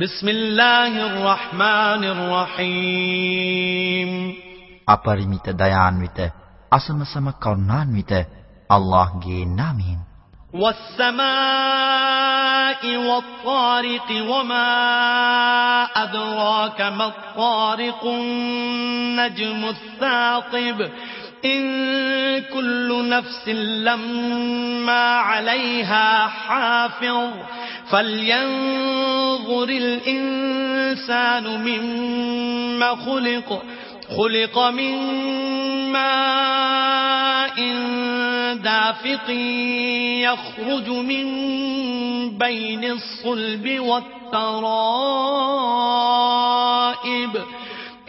بسم الله الرحمن الرحيم අපරිමිත දයාන්විත අසමසම කරුණාන්විත අල්ලාහ්ගේ නාමයෙන් والسماء والطارق وما أدراك ما الطارق النجم الثاقب إن كل نفس لما عليها حافظ فلينظر الإنسان مما خلق خلق من ماء دافق يخرج من بين الصلب والترائب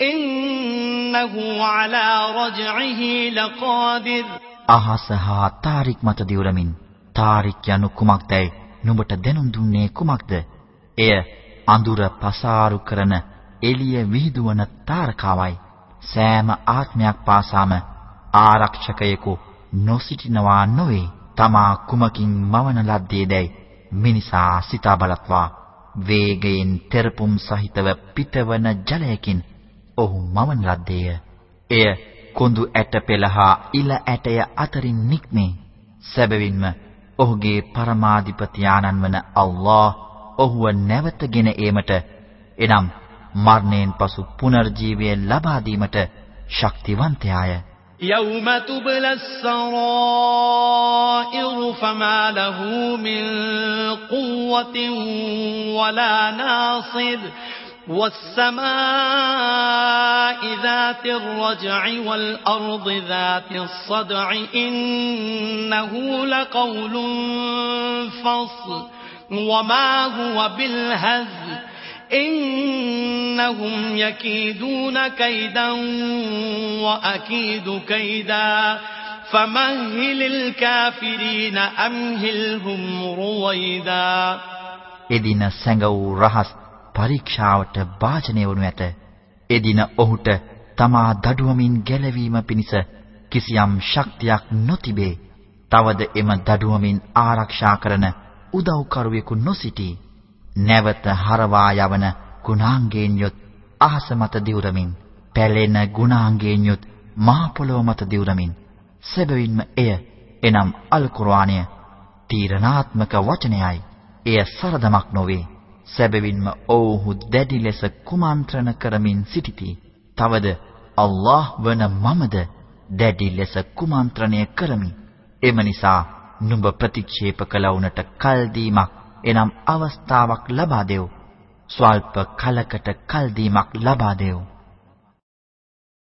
إنه على رجعه لقادر අහස හා තාරික් මත දිවුරමින් තාරික් යනු කුමක්දයි නුඹට දැනුම් දුන්නේ කුමක්ද? එය අඳුර පසාරු කරන එළිය විහිදුවන තාරකාවයි. සෑම ආත්මයක් පාසාම ආරක්ෂකයෙකු නොසිටිනවා නොවේ. තමා කුමකින් මවන ලද්දේදයි මිනිසා සිතා බලත්වා. වේගයෙන් තෙරපුම් සහිතව පිටවන ජලයකින් ඔහු මවන ලද්දේය. එය කොඳු ඇට පෙළ හා ඉල ඇටය අතරින් නික්මේ. සැබවින්ම ඔහුගේ පරමාධිපති ආනන් වන අල්ලාහ් ඔහුව නැවතගෙන ඒමට එනම් මරණයෙන් පසු පුනර්ජීවය ලබා දීමට ශක්තිවන්තයාය. يوم تبلى السرائر فما له من قوة ولا ناصر والسماء ذات الرجع والأرض ذات الصدع إنه لقول فصل وما هو بالهزل إنهم يكيدون كيدا وأكيد كيدا فمهل الكافرين أمهلهم رويدا එදින සැඟවූ රහස් පරීක්ෂාවට භාජනය වනු ඇත. එදින ඔහුට තමා දඩුවමින් ගැලවීම පිණිස කිසියම් ශක්තියක් නොතිබේ. තවද එම දඩුවමින් ආරක්ෂා කරන උදව්කරුවෙකු නොසිටී. නැවත හරවා යවන ගුණාංගයෙන් යොත් අහස මත දිවුරමින් පැලෙන ගුණාංගයෙන් යොත් මහ පොළොව මත දිවුරමින් සැබවින්ම එය එනම් අල් කුර්ආනය තීරණාත්මක වචනයයි. එය සරදමක් නොවේ. සැබවින්ම ඔව්හු දැඩි ලෙස කුමන්ත්‍රණ කරමින් සිටිති. තවද අල්ලාහ් වන මමද දැඩි ලෙස කුමන්ත්‍රණය කරමි. එම නිසා නුඹ ප්‍රතික්ෂේප කළවුනට කල් දීමක් එනම් අවස්ථාවක් ලබා දෙව්. ස්වල්ප කලකට කල් දීමක් ලබා දෙව්.